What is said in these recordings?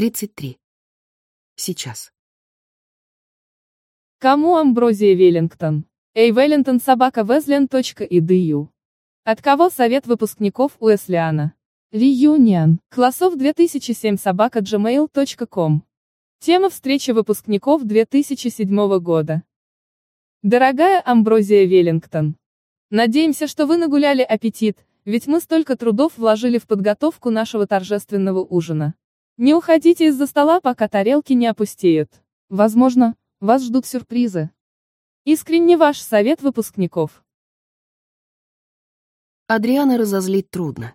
33. Сейчас. Кому Амброзия Веллингтон? Эй, Веллингтон собака Везлен.edu. От кого совет выпускников Уэслиана? Реюнион. Классов 2007 собака gmail.com. Тема встречи выпускников 2007 года. Дорогая Амброзия Веллингтон. Надеемся, что вы нагуляли аппетит, ведь мы столько трудов вложили в подготовку нашего торжественного ужина. Не уходите из-за стола, пока тарелки не опустеют. Возможно, вас ждут сюрпризы. Искренне ваш совет выпускников. Адриана разозлить трудно.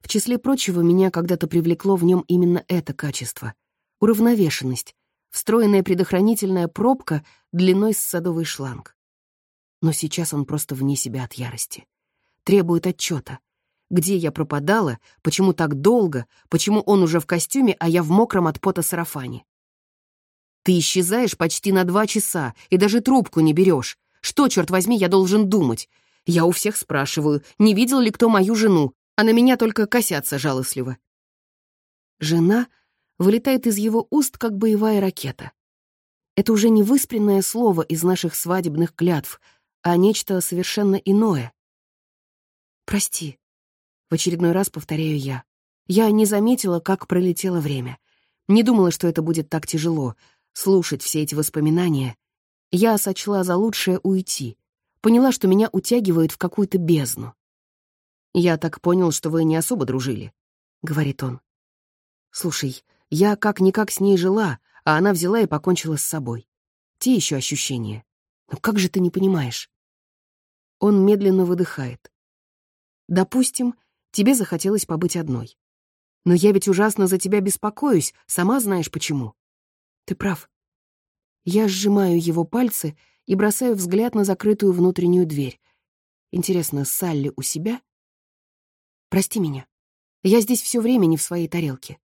В числе прочего, меня когда-то привлекло в нем именно это качество — уравновешенность, встроенная предохранительная пробка длиной с садовый шланг. Но сейчас он просто вне себя от ярости. Требует отчета. Где я пропадала, почему так долго, почему он уже в костюме, а я в мокром от пота сарафане. Ты исчезаешь почти на два часа и даже трубку не берешь. Что, черт возьми, я должен думать? Я у всех спрашиваю, не видел ли кто мою жену, а на меня только косятся жалостливо. Жена вылетает из его уст, как боевая ракета. Это уже не выспренное слово из наших свадебных клятв, а нечто совершенно иное. «Прости», — в очередной раз повторяю я. Я не заметила, как пролетело время. Не думала, что это будет так тяжело, слушать все эти воспоминания. Я сочла за лучшее уйти. Поняла, что меня утягивает в какую-то бездну. «Я так понял, что вы не особо дружили», — говорит он. «Слушай, я как-никак с ней жила, а она взяла и покончила с собой. Те еще ощущения. Но как же ты не понимаешь?» Он медленно выдыхает. Допустим, тебе захотелось побыть одной. Но я ведь ужасно за тебя беспокоюсь, сама знаешь почему. Ты прав. Я сжимаю его пальцы и бросаю взгляд на закрытую внутреннюю дверь. Интересно, Салли у себя? Прости меня. Я здесь все время не в своей тарелке.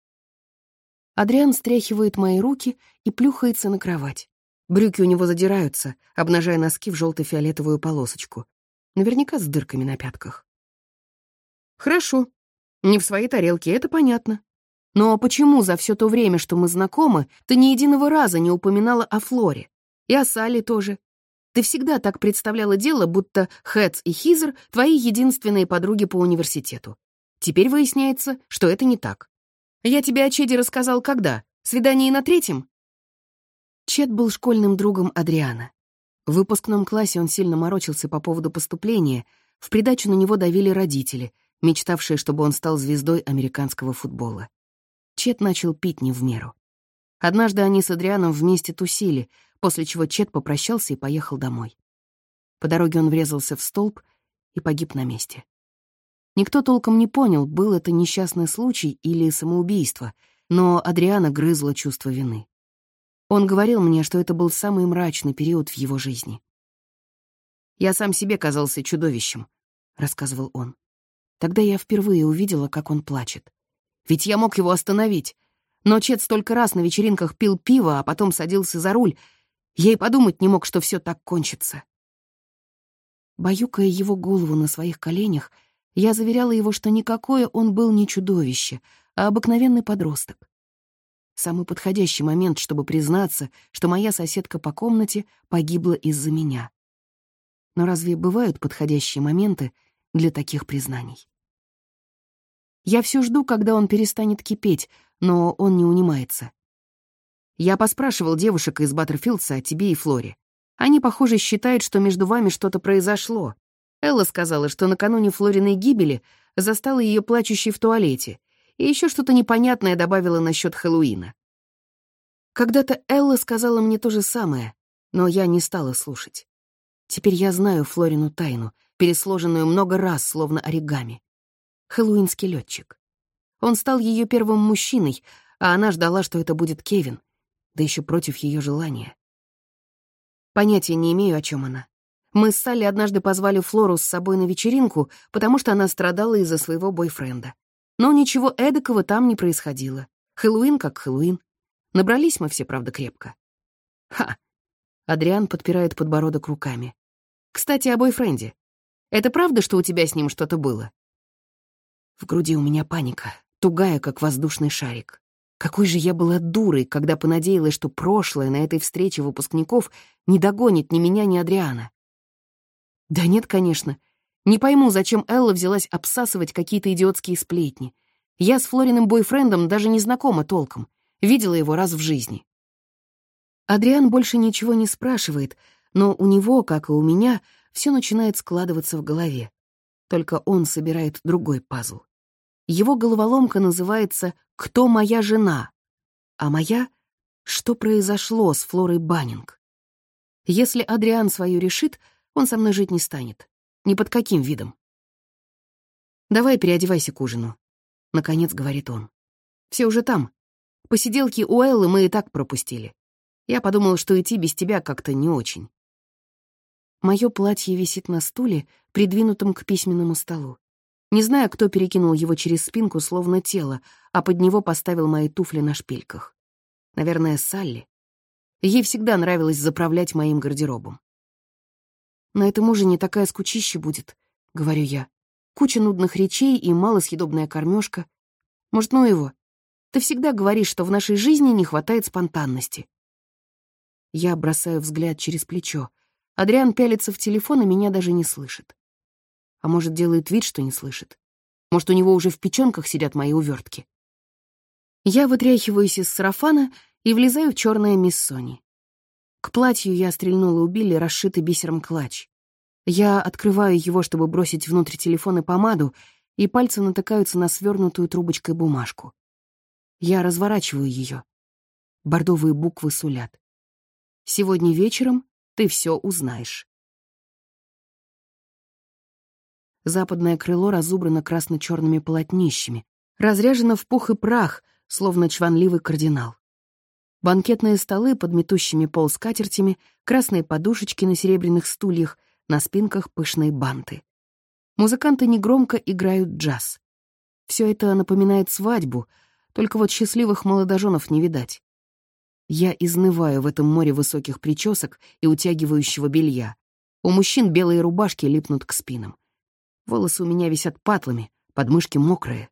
Адриан стряхивает мои руки и плюхается на кровать. Брюки у него задираются, обнажая носки в желто-фиолетовую полосочку. Наверняка с дырками на пятках. Хорошо. Не в своей тарелке, это понятно. Но почему за все то время, что мы знакомы, ты ни единого раза не упоминала о Флоре? И о Салли тоже. Ты всегда так представляла дело, будто Хэтс и Хизер — твои единственные подруги по университету. Теперь выясняется, что это не так. Я тебе о Чеде рассказал когда? Свидание на третьем? Чед был школьным другом Адриана. В выпускном классе он сильно морочился по поводу поступления, в придачу на него давили родители — мечтавшая, чтобы он стал звездой американского футбола. Чет начал пить не в меру. Однажды они с Адрианом вместе тусили, после чего Чет попрощался и поехал домой. По дороге он врезался в столб и погиб на месте. Никто толком не понял, был это несчастный случай или самоубийство, но Адриана грызло чувство вины. Он говорил мне, что это был самый мрачный период в его жизни. «Я сам себе казался чудовищем», — рассказывал он. Тогда я впервые увидела, как он плачет. Ведь я мог его остановить. Но Чет столько раз на вечеринках пил пиво, а потом садился за руль. Я и подумать не мог, что все так кончится. Баюкая его голову на своих коленях, я заверяла его, что никакое он был не чудовище, а обыкновенный подросток. Самый подходящий момент, чтобы признаться, что моя соседка по комнате погибла из-за меня. Но разве бывают подходящие моменты для таких признаний? Я все жду, когда он перестанет кипеть, но он не унимается. Я поспрашивал девушек из Баттерфилдса о тебе и Флоре. Они, похоже, считают, что между вами что-то произошло. Элла сказала, что накануне Флориной гибели застала ее плачущей в туалете, и еще что-то непонятное добавила насчет Хэллоуина. Когда-то Элла сказала мне то же самое, но я не стала слушать. Теперь я знаю Флорину тайну, пересложенную много раз, словно оригами хэллоуинский летчик. Он стал ее первым мужчиной, а она ждала, что это будет Кевин, да еще против ее желания. Понятия не имею, о чем она. Мы с Салли однажды позвали Флору с собой на вечеринку, потому что она страдала из-за своего бойфренда. Но ничего эдакого там не происходило. Хэллоуин как Хэллоуин. Набрались мы все, правда, крепко. Ха! Адриан подпирает подбородок руками. Кстати, о бойфренде. Это правда, что у тебя с ним что-то было? В груди у меня паника, тугая, как воздушный шарик. Какой же я была дурой, когда понадеялась, что прошлое на этой встрече выпускников не догонит ни меня, ни Адриана. Да нет, конечно. Не пойму, зачем Элла взялась обсасывать какие-то идиотские сплетни. Я с Флориным бойфрендом даже не знакома толком. Видела его раз в жизни. Адриан больше ничего не спрашивает, но у него, как и у меня, все начинает складываться в голове. Только он собирает другой пазл. Его головоломка называется «Кто моя жена?», а моя «Что произошло с Флорой Баннинг?». Если Адриан свою решит, он со мной жить не станет. Ни под каким видом. «Давай переодевайся к ужину», — наконец говорит он. «Все уже там. Посиделки у Эллы мы и так пропустили. Я подумал, что идти без тебя как-то не очень. Моё платье висит на стуле, придвинутом к письменному столу. Не знаю, кто перекинул его через спинку, словно тело, а под него поставил мои туфли на шпильках. Наверное, Салли. Ей всегда нравилось заправлять моим гардеробом. «На этом ужине такая скучища будет», — говорю я. «Куча нудных речей и малосъедобная кормежка. Может, ну его? Ты всегда говоришь, что в нашей жизни не хватает спонтанности». Я бросаю взгляд через плечо. Адриан пялится в телефон и меня даже не слышит. А может, делает вид, что не слышит. Может, у него уже в печёнках сидят мои увертки. Я вытряхиваюсь из сарафана и влезаю в чёрное мисс Сони. К платью я стрельнула у Билли расшитый бисером клатч. Я открываю его, чтобы бросить внутрь телефон и помаду, и пальцы натыкаются на свернутую трубочкой бумажку. Я разворачиваю ее. Бордовые буквы сулят. Сегодня вечером ты все узнаешь. Западное крыло разубрано красно-черными полотнищами, разряжено в пух и прах, словно чванливый кардинал. Банкетные столы под метущими пол скатертями, красные подушечки на серебряных стульях, на спинках пышные банты. Музыканты негромко играют джаз. Все это напоминает свадьбу, только вот счастливых молодоженов не видать. Я изнываю в этом море высоких причесок и утягивающего белья. У мужчин белые рубашки липнут к спинам. Волосы у меня висят патлами, подмышки мокрые.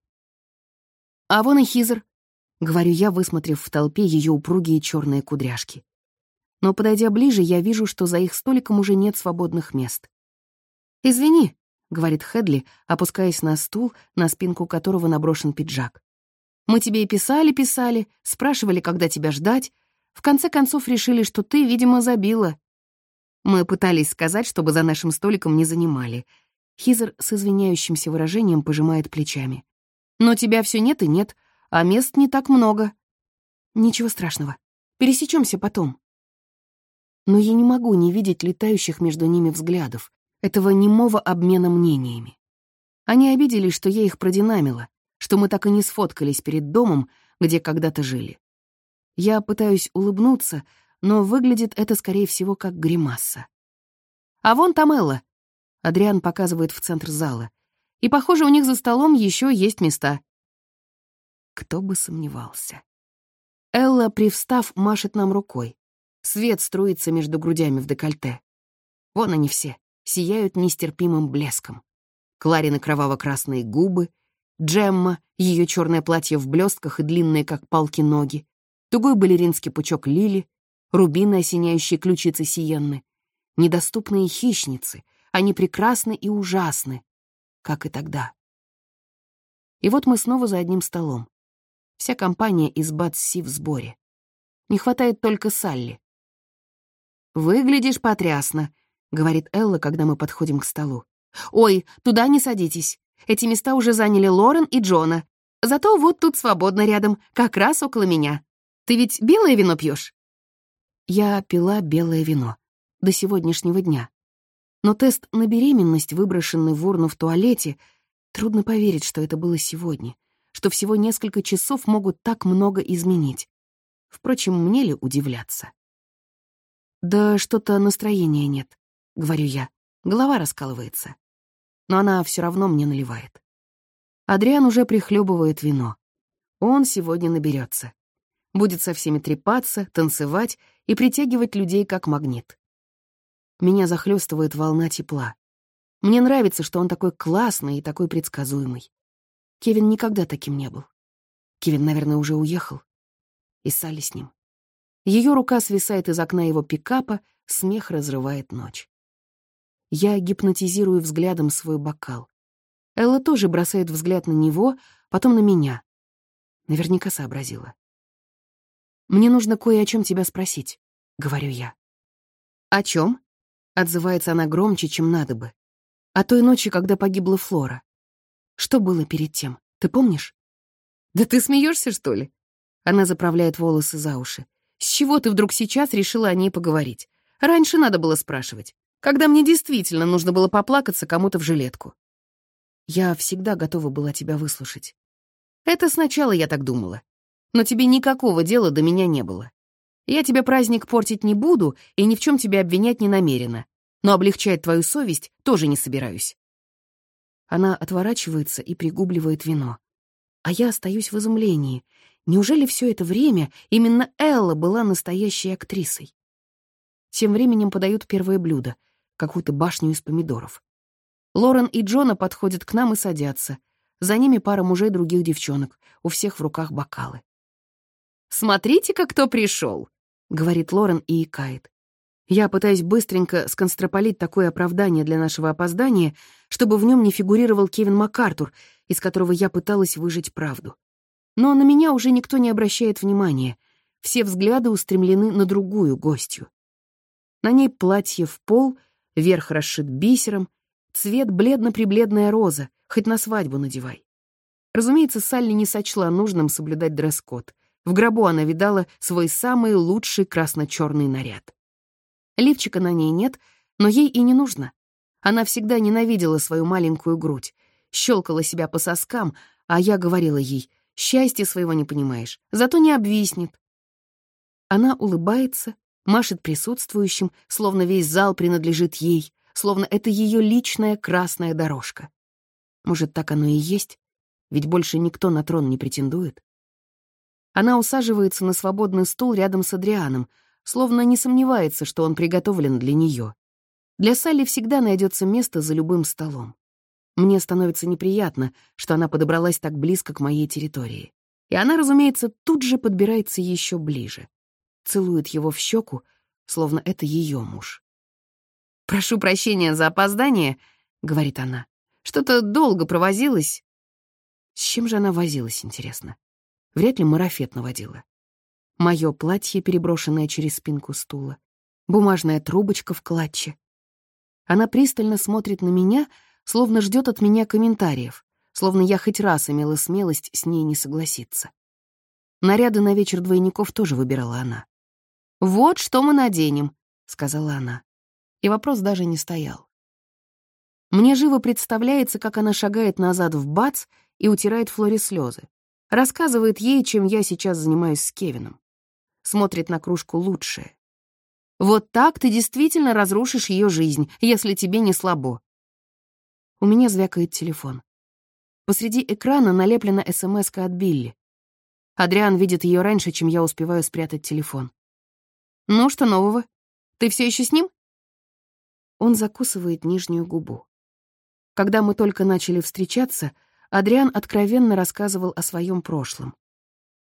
«А вон и Хизер», — говорю я, высмотрев в толпе ее упругие черные кудряшки. Но, подойдя ближе, я вижу, что за их столиком уже нет свободных мест. «Извини», — говорит Хедли, опускаясь на стул, на спинку которого наброшен пиджак. «Мы тебе и писали-писали, спрашивали, когда тебя ждать, в конце концов решили, что ты, видимо, забила. Мы пытались сказать, чтобы за нашим столиком не занимали. Хизер с извиняющимся выражением пожимает плечами. Но тебя все нет и нет, а мест не так много. Ничего страшного. Пересечемся потом. Но я не могу не видеть летающих между ними взглядов, этого немого обмена мнениями. Они обиделись, что я их продинамила, что мы так и не сфоткались перед домом, где когда-то жили. Я пытаюсь улыбнуться, но выглядит это, скорее всего, как гримаса. «А вон там Элла!» — Адриан показывает в центр зала. «И, похоже, у них за столом еще есть места». Кто бы сомневался. Элла, привстав, машет нам рукой. Свет струится между грудями в декольте. Вон они все, сияют нестерпимым блеском. Кларины кроваво-красные губы, Джемма, ее черное платье в блестках и длинные, как палки, ноги, тугой балеринский пучок лили, рубины, осеняющие ключицы Сиенны, недоступные хищницы, они прекрасны и ужасны, как и тогда. И вот мы снова за одним столом. Вся компания из Батси в сборе. Не хватает только Салли. «Выглядишь потрясно», — говорит Элла, когда мы подходим к столу. «Ой, туда не садитесь. Эти места уже заняли Лорен и Джона. Зато вот тут свободно рядом, как раз около меня. Ты ведь белое вино пьешь? Я пила белое вино. До сегодняшнего дня. Но тест на беременность, выброшенный в урну в туалете, трудно поверить, что это было сегодня, что всего несколько часов могут так много изменить. Впрочем, мне ли удивляться? «Да что-то настроения нет», — говорю я. Голова раскалывается. Но она все равно мне наливает. Адриан уже прихлебывает вино. Он сегодня наберется будет со всеми трепаться, танцевать и притягивать людей как магнит. Меня захлестывает волна тепла. Мне нравится, что он такой классный и такой предсказуемый. Кевин никогда таким не был. Кевин, наверное, уже уехал. И Салли с ним. Ее рука свисает из окна его пикапа, смех разрывает ночь. Я гипнотизирую взглядом свой бокал. Элла тоже бросает взгляд на него, потом на меня. Наверняка сообразила. «Мне нужно кое о чем тебя спросить», — говорю я. «О чем? отзывается она громче, чем надо бы. «О той ночи, когда погибла Флора. Что было перед тем, ты помнишь?» «Да ты смеешься, что ли?» Она заправляет волосы за уши. «С чего ты вдруг сейчас решила о ней поговорить? Раньше надо было спрашивать, когда мне действительно нужно было поплакаться кому-то в жилетку». «Я всегда готова была тебя выслушать». «Это сначала я так думала. Но тебе никакого дела до меня не было. Я тебе праздник портить не буду и ни в чем тебя обвинять не намерена, но облегчать твою совесть тоже не собираюсь». Она отворачивается и пригубливает вино. А я остаюсь в изумлении. Неужели все это время именно Элла была настоящей актрисой? Тем временем подают первое блюдо — какую-то башню из помидоров. Лорен и Джона подходят к нам и садятся. За ними пара мужей других девчонок, у всех в руках бокалы. «Смотрите-ка, кто пришел!» — говорит Лорен и икает. Я пытаюсь быстренько сконстрополить такое оправдание для нашего опоздания, чтобы в нем не фигурировал Кевин МакАртур, из которого я пыталась выжить правду. Но на меня уже никто не обращает внимания. Все взгляды устремлены на другую гостью. На ней платье в пол, верх расшит бисером, цвет бледно-прибледная роза, хоть на свадьбу надевай. Разумеется, Салли не сочла нужным соблюдать дресс-код. В гробу она видала свой самый лучший красно-черный наряд. Лифчика на ней нет, но ей и не нужно. Она всегда ненавидела свою маленькую грудь, щелкала себя по соскам, а я говорила ей, счастья своего не понимаешь, зато не обвиснет. Она улыбается, машет присутствующим, словно весь зал принадлежит ей, словно это ее личная красная дорожка. Может, так оно и есть? Ведь больше никто на трон не претендует. Она усаживается на свободный стул рядом с Адрианом, словно не сомневается, что он приготовлен для нее. Для Салли всегда найдется место за любым столом. Мне становится неприятно, что она подобралась так близко к моей территории. И она, разумеется, тут же подбирается еще ближе. Целует его в щеку, словно это ее муж. «Прошу прощения за опоздание», — говорит она. «Что-то долго провозилась». С чем же она возилась, интересно? Вряд ли марафет наводила. Мое платье, переброшенное через спинку стула. Бумажная трубочка в клатче. Она пристально смотрит на меня, словно ждет от меня комментариев, словно я хоть раз имела смелость с ней не согласиться. Наряды на вечер двойников тоже выбирала она. «Вот что мы наденем», — сказала она. И вопрос даже не стоял. Мне живо представляется, как она шагает назад в бац и утирает Флоре слезы. Рассказывает ей, чем я сейчас занимаюсь с Кевином. Смотрит на кружку лучшее. Вот так ты действительно разрушишь ее жизнь, если тебе не слабо. У меня звякает телефон. Посреди экрана налеплена смс от Билли. Адриан видит ее раньше, чем я успеваю спрятать телефон. «Ну, что нового? Ты все еще с ним?» Он закусывает нижнюю губу. Когда мы только начали встречаться, Адриан откровенно рассказывал о своем прошлом.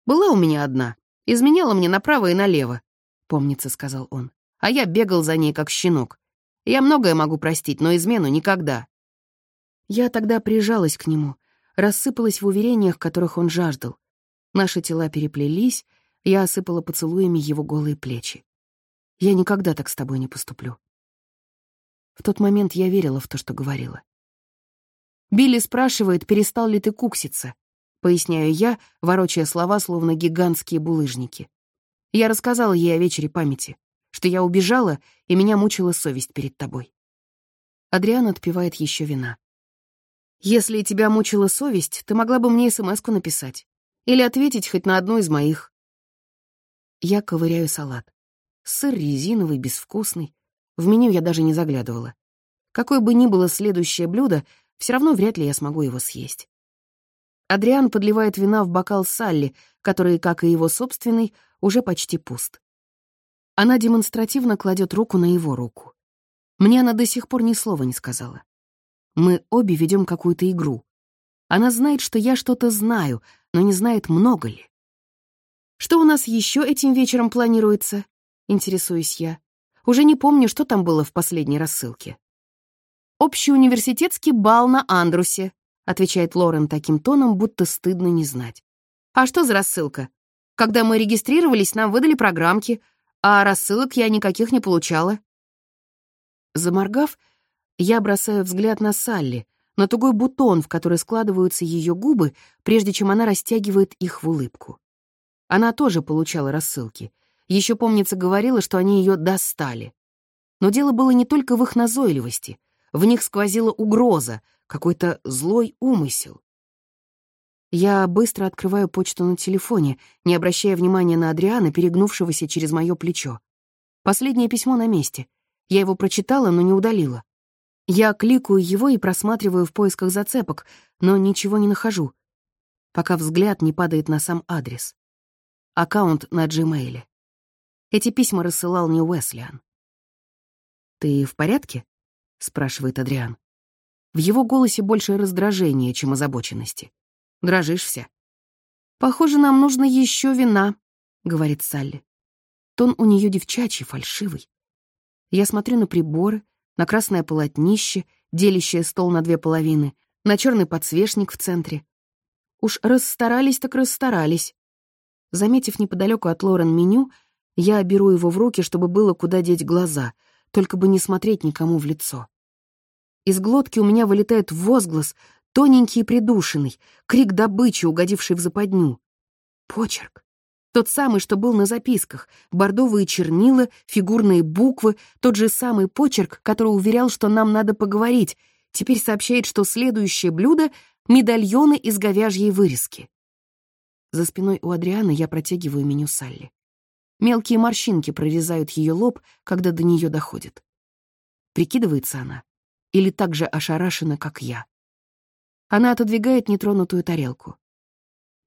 «Была у меня одна. Изменяла мне направо и налево», — помнится, сказал он. «А я бегал за ней, как щенок. Я многое могу простить, но измену никогда». Я тогда прижалась к нему, рассыпалась в уверениях, которых он жаждал. Наши тела переплелись, я осыпала поцелуями его голые плечи. Я никогда так с тобой не поступлю. В тот момент я верила в то, что говорила. Билли спрашивает, перестал ли ты кукситься. Поясняю я, ворочая слова, словно гигантские булыжники. Я рассказала ей о вечере памяти, что я убежала, и меня мучила совесть перед тобой. Адриан отпивает еще вина. Если тебя мучила совесть, ты могла бы мне смс написать. Или ответить хоть на одну из моих. Я ковыряю салат. Сыр резиновый, безвкусный. В меню я даже не заглядывала. Какое бы ни было следующее блюдо, все равно вряд ли я смогу его съесть. Адриан подливает вина в бокал Салли, который, как и его собственный, уже почти пуст. Она демонстративно кладет руку на его руку. Мне она до сих пор ни слова не сказала. Мы обе ведем какую-то игру. Она знает, что я что-то знаю, но не знает, много ли. Что у нас еще этим вечером планируется? Интересуюсь я. Уже не помню, что там было в последней рассылке. «Общеуниверситетский бал на Андрусе», отвечает Лорен таким тоном, будто стыдно не знать. «А что за рассылка? Когда мы регистрировались, нам выдали программки, а рассылок я никаких не получала». Заморгав, я бросаю взгляд на Салли, на тугой бутон, в который складываются ее губы, прежде чем она растягивает их в улыбку. Она тоже получала рассылки. Еще, помнится, говорила, что они ее достали. Но дело было не только в их назойливости. В них сквозила угроза, какой-то злой умысел. Я быстро открываю почту на телефоне, не обращая внимания на Адриана, перегнувшегося через мое плечо. Последнее письмо на месте. Я его прочитала, но не удалила. Я кликаю его и просматриваю в поисках зацепок, но ничего не нахожу, пока взгляд не падает на сам адрес. Аккаунт на Gmail. Эти письма рассылал не Уэслиан. «Ты в порядке?» — спрашивает Адриан. В его голосе больше раздражения, чем озабоченности. Дрожишь вся. «Похоже, нам нужно еще вина», — говорит Салли. Тон у нее девчачий, фальшивый. Я смотрю на приборы, на красное полотнище, делящее стол на две половины, на черный подсвечник в центре. Уж расстарались так расстарались. Заметив неподалеку от Лорен меню, я беру его в руки, чтобы было куда деть глаза, только бы не смотреть никому в лицо. Из глотки у меня вылетает возглас, тоненький и придушенный, крик добычи, угодивший в западню. Почерк. Тот самый, что был на записках, бордовые чернила, фигурные буквы, тот же самый почерк, который уверял, что нам надо поговорить, теперь сообщает, что следующее блюдо — медальоны из говяжьей вырезки. За спиной у Адрианы я протягиваю меню Салли. Мелкие морщинки прорезают ее лоб, когда до нее доходит. Прикидывается она или так же ошарашена, как я. Она отодвигает нетронутую тарелку.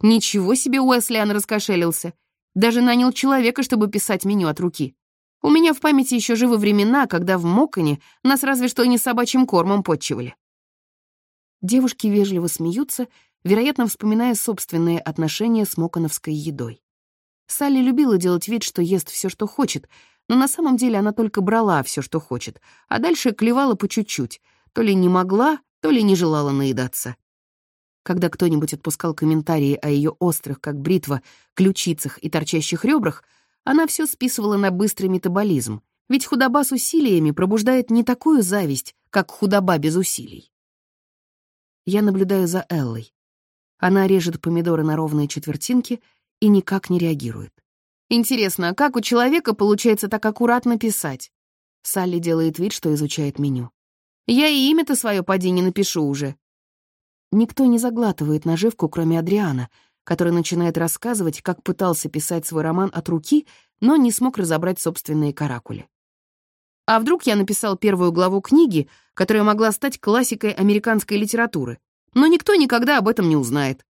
Ничего себе Уэслиан раскошелился. Даже нанял человека, чтобы писать меню от руки. У меня в памяти еще живы времена, когда в Моконе нас разве что не собачьим кормом подчивали. Девушки вежливо смеются, вероятно, вспоминая собственные отношения с моконовской едой. Салли любила делать вид, что ест все, что хочет, но на самом деле она только брала все, что хочет, а дальше клевала по чуть-чуть, то ли не могла, то ли не желала наедаться. Когда кто-нибудь отпускал комментарии о ее острых, как бритва, ключицах и торчащих ребрах, она все списывала на быстрый метаболизм, ведь худоба с усилиями пробуждает не такую зависть, как худоба без усилий. Я наблюдаю за Эллой. Она режет помидоры на ровные четвертинки и никак не реагирует. Интересно, а как у человека получается так аккуратно писать? Салли делает вид, что изучает меню. Я и имя-то свое поди не напишу уже. Никто не заглатывает наживку, кроме Адриана, который начинает рассказывать, как пытался писать свой роман от руки, но не смог разобрать собственные каракули. А вдруг я написал первую главу книги, которая могла стать классикой американской литературы, но никто никогда об этом не узнает.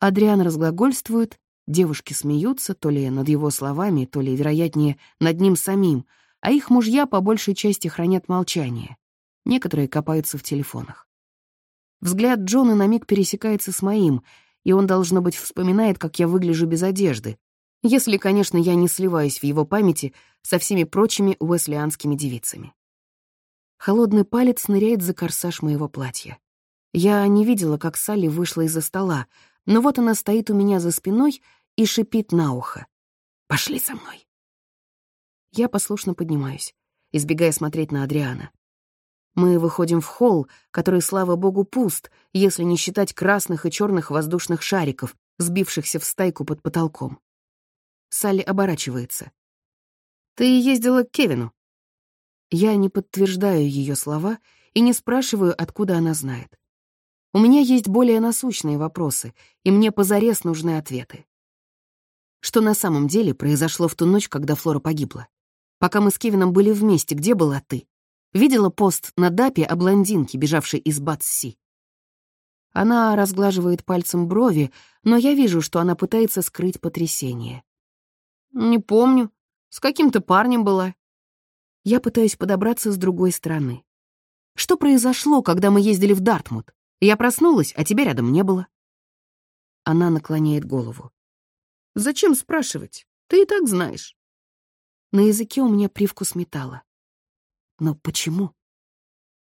Адриан разглагольствует, девушки смеются то ли над его словами, то ли, вероятнее, над ним самим, а их мужья по большей части хранят молчание. Некоторые копаются в телефонах. Взгляд Джона на миг пересекается с моим, и он, должно быть, вспоминает, как я выгляжу без одежды, если, конечно, я не сливаюсь в его памяти со всеми прочими уэслианскими девицами. Холодный палец ныряет за корсаж моего платья. Я не видела, как Салли вышла из-за стола, но вот она стоит у меня за спиной и шипит на ухо. «Пошли со мной!» Я послушно поднимаюсь, избегая смотреть на Адриана. Мы выходим в холл, который, слава богу, пуст, если не считать красных и черных воздушных шариков, сбившихся в стайку под потолком. Салли оборачивается. «Ты ездила к Кевину?» Я не подтверждаю ее слова и не спрашиваю, откуда она знает. У меня есть более насущные вопросы, и мне позарез нужны ответы. Что на самом деле произошло в ту ночь, когда Флора погибла? Пока мы с Кевином были вместе, где была ты? Видела пост на дапе о блондинке, бежавшей из Батси. Она разглаживает пальцем брови, но я вижу, что она пытается скрыть потрясение. «Не помню. С каким-то парнем была». Я пытаюсь подобраться с другой стороны. Что произошло, когда мы ездили в Дартмут? Я проснулась, а тебя рядом не было. Она наклоняет голову. Зачем спрашивать? Ты и так знаешь. На языке у меня привкус металла. Но почему?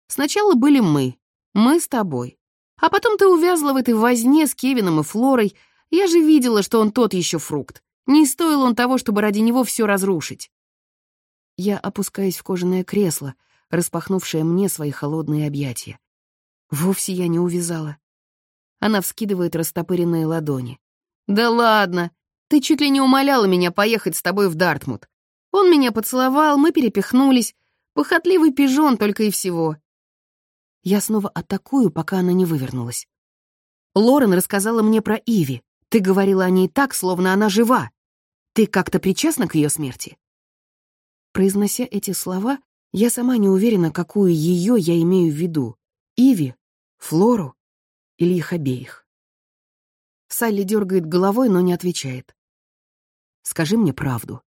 Сначала были мы. Мы с тобой. А потом ты увязла в этой возне с Кевином и Флорой. Я же видела, что он тот еще фрукт. Не стоил он того, чтобы ради него все разрушить. Я опускаюсь в кожаное кресло, распахнувшее мне свои холодные объятия. Вовсе я не увязала. Она вскидывает растопыренные ладони. «Да ладно! Ты чуть ли не умоляла меня поехать с тобой в Дартмут. Он меня поцеловал, мы перепихнулись. Похотливый пижон только и всего. Я снова атакую, пока она не вывернулась. Лорен рассказала мне про Иви. Ты говорила о ней так, словно она жива. Ты как-то причастна к ее смерти? Произнося эти слова, я сама не уверена, какую ее я имею в виду. Иви, Флору или их обеих. Салли дергает головой, но не отвечает. «Скажи мне правду».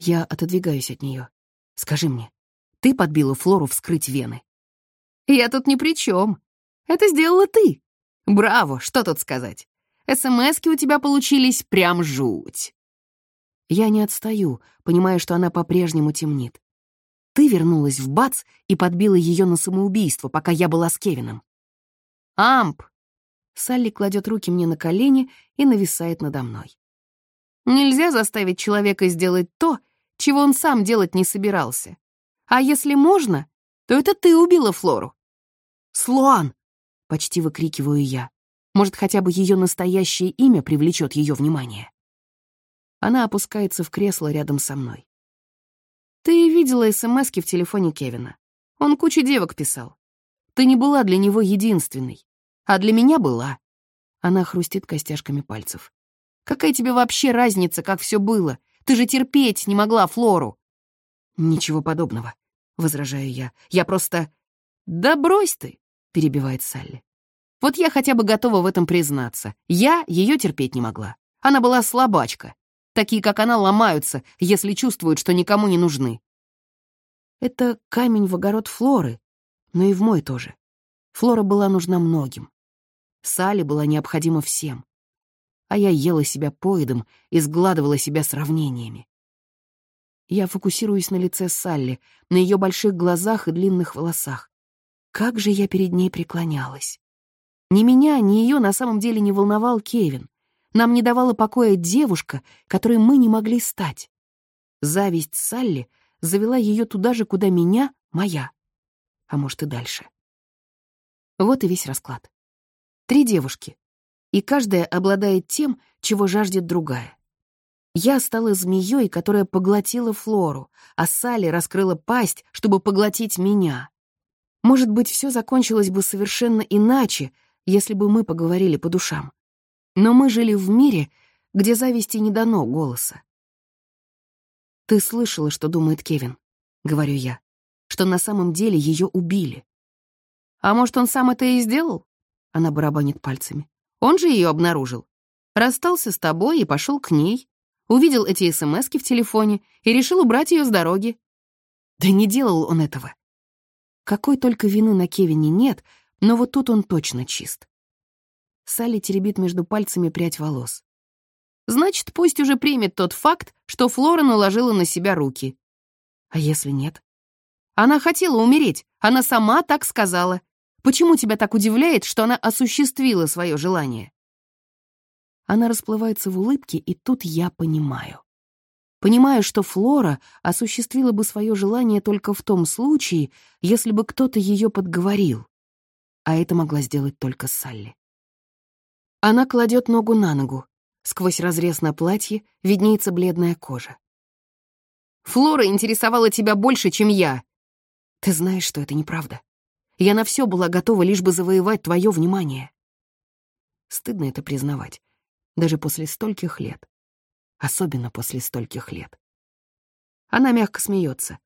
Я отодвигаюсь от нее. «Скажи мне, ты подбила Флору вскрыть вены?» «Я тут ни при чем. Это сделала ты. Браво, что тут сказать. СМСки у тебя получились прям жуть». Я не отстаю, понимая, что она по-прежнему темнит. Ты вернулась в БАЦ и подбила ее на самоубийство, пока я была с Кевином. «Амп!» Салли кладет руки мне на колени и нависает надо мной. «Нельзя заставить человека сделать то, чего он сам делать не собирался. А если можно, то это ты убила Флору». «Слоан!» — почти выкрикиваю я. Может, хотя бы ее настоящее имя привлечет ее внимание. Она опускается в кресло рядом со мной. Ты видела СМСки в телефоне Кевина. Он кучу девок писал. Ты не была для него единственной. А для меня была. Она хрустит костяшками пальцев. Какая тебе вообще разница, как все было? Ты же терпеть не могла Флору. Ничего подобного, возражаю я. Я просто... Да брось ты, перебивает Салли. Вот я хотя бы готова в этом признаться. Я ее терпеть не могла. Она была слабачка. Такие, как она, ломаются, если чувствуют, что никому не нужны. Это камень в огород Флоры, но и в мой тоже. Флора была нужна многим. Салли была необходима всем. А я ела себя поедом и сгладывала себя сравнениями. Я фокусируюсь на лице Салли, на ее больших глазах и длинных волосах. Как же я перед ней преклонялась. Ни меня, ни ее на самом деле не волновал Кевин. Нам не давала покоя девушка, которой мы не могли стать. Зависть Салли завела ее туда же, куда меня — моя. А может, и дальше. Вот и весь расклад. Три девушки, и каждая обладает тем, чего жаждет другая. Я стала змеей, которая поглотила Флору, а Салли раскрыла пасть, чтобы поглотить меня. Может быть, все закончилось бы совершенно иначе, если бы мы поговорили по душам. Но мы жили в мире, где зависти не дано голоса. «Ты слышала, что думает Кевин», — говорю я, «что на самом деле ее убили». «А может, он сам это и сделал?» Она барабанит пальцами. «Он же ее обнаружил. Расстался с тобой и пошел к ней. Увидел эти смски в телефоне и решил убрать ее с дороги. Да не делал он этого. Какой только вины на Кевине нет, но вот тут он точно чист. Салли теребит между пальцами прядь волос. Значит, пусть уже примет тот факт, что Флора наложила на себя руки. А если нет? Она хотела умереть, она сама так сказала. Почему тебя так удивляет, что она осуществила свое желание? Она расплывается в улыбке, и тут я понимаю. Понимаю, что Флора осуществила бы свое желание только в том случае, если бы кто-то ее подговорил. А это могла сделать только Салли. Она кладет ногу на ногу. Сквозь разрез на платье виднеется бледная кожа. «Флора интересовала тебя больше, чем я!» «Ты знаешь, что это неправда. Я на все была готова, лишь бы завоевать твое внимание». Стыдно это признавать, даже после стольких лет. Особенно после стольких лет. Она мягко смеется.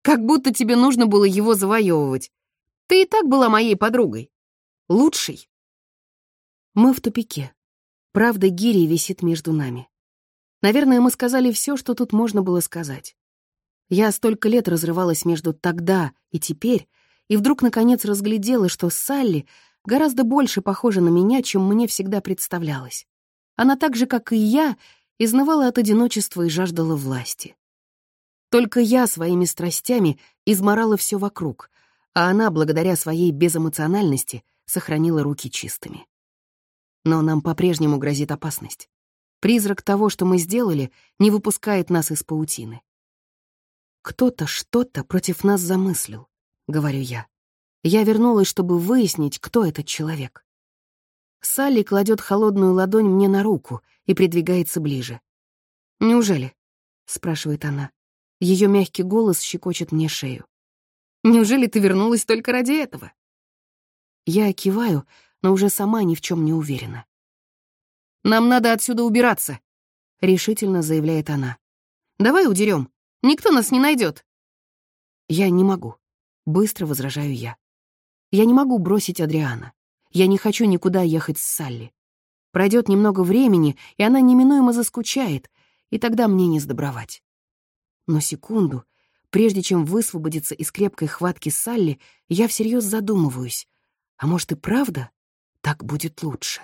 «Как будто тебе нужно было его завоевывать. Ты и так была моей подругой. Лучшей. Мы в тупике. Правда гири висит между нами. Наверное, мы сказали все, что тут можно было сказать. Я столько лет разрывалась между тогда и теперь, и вдруг, наконец, разглядела, что Салли гораздо больше похожа на меня, чем мне всегда представлялось. Она так же, как и я, изнывала от одиночества и жаждала власти. Только я своими страстями изморала все вокруг, а она, благодаря своей безэмоциональности, сохранила руки чистыми. Но нам по-прежнему грозит опасность. Призрак того, что мы сделали, не выпускает нас из паутины. Кто-то что-то против нас замыслил, говорю я. Я вернулась, чтобы выяснить, кто этот человек. Салли кладет холодную ладонь мне на руку и придвигается ближе. «Неужели?» — спрашивает она. Ее мягкий голос щекочет мне шею. «Неужели ты вернулась только ради этого?» Я киваю, но уже сама ни в чем не уверена. «Нам надо отсюда убираться», — решительно заявляет она. «Давай удерем. Никто нас не найдет. Я не могу. Быстро возражаю я. Я не могу бросить Адриана. Я не хочу никуда ехать с Салли. Пройдет немного времени, и она неминуемо заскучает, и тогда мне не сдобровать. Но секунду, прежде чем высвободиться из крепкой хватки Салли, я всерьез задумываюсь. А может и правда так будет лучше?